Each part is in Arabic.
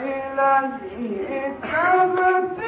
إليه تبتيرا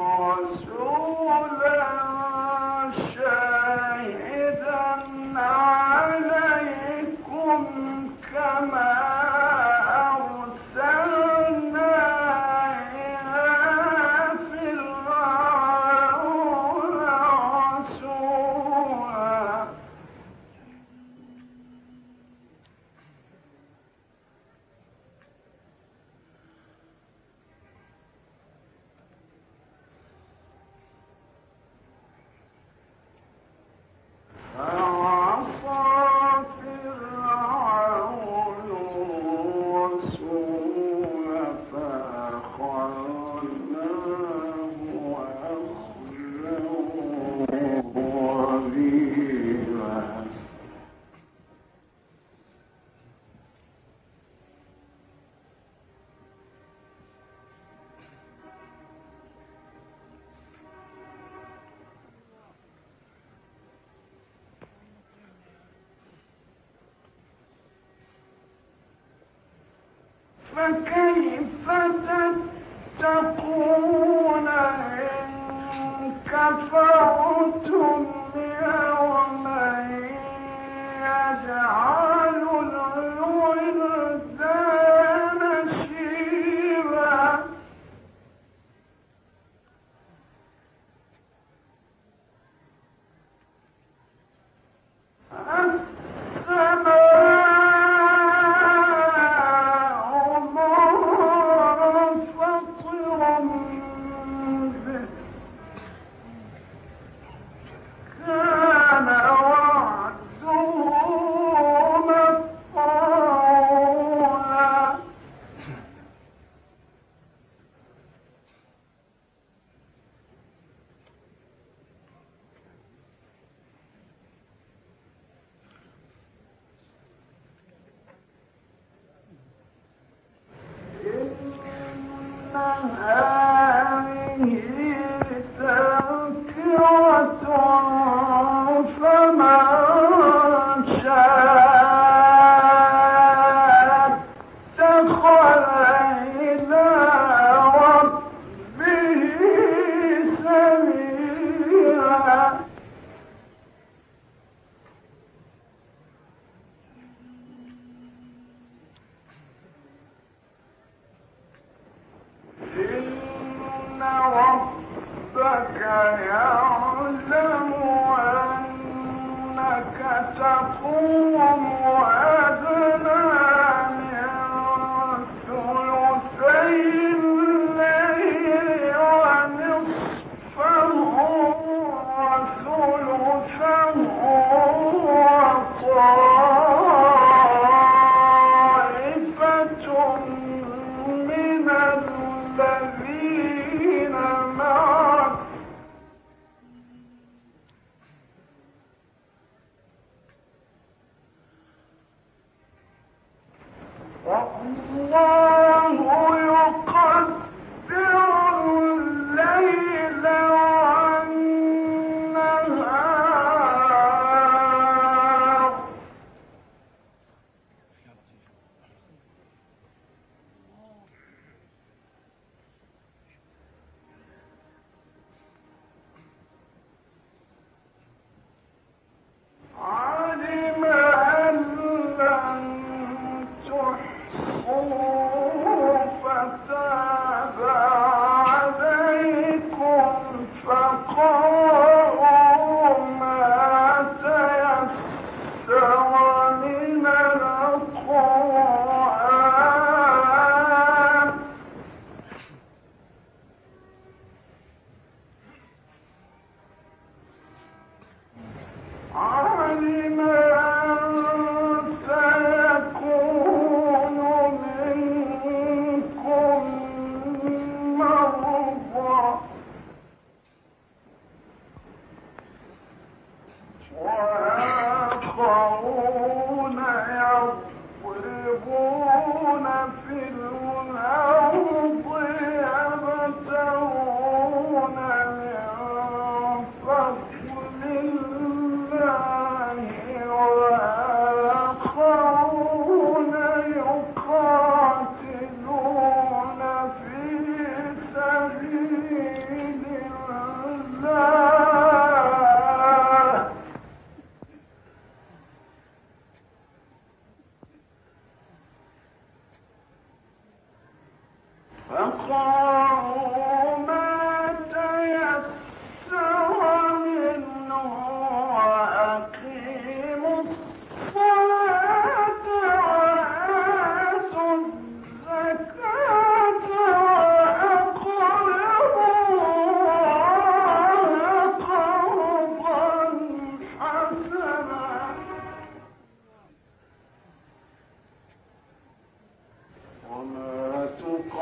رسولا فكيف تتقون؟ يا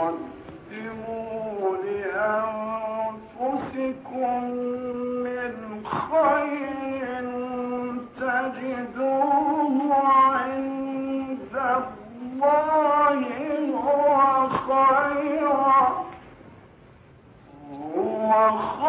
قدموا لأنفسكم من خير تجدوه عند الله هو خيرا هو خيرا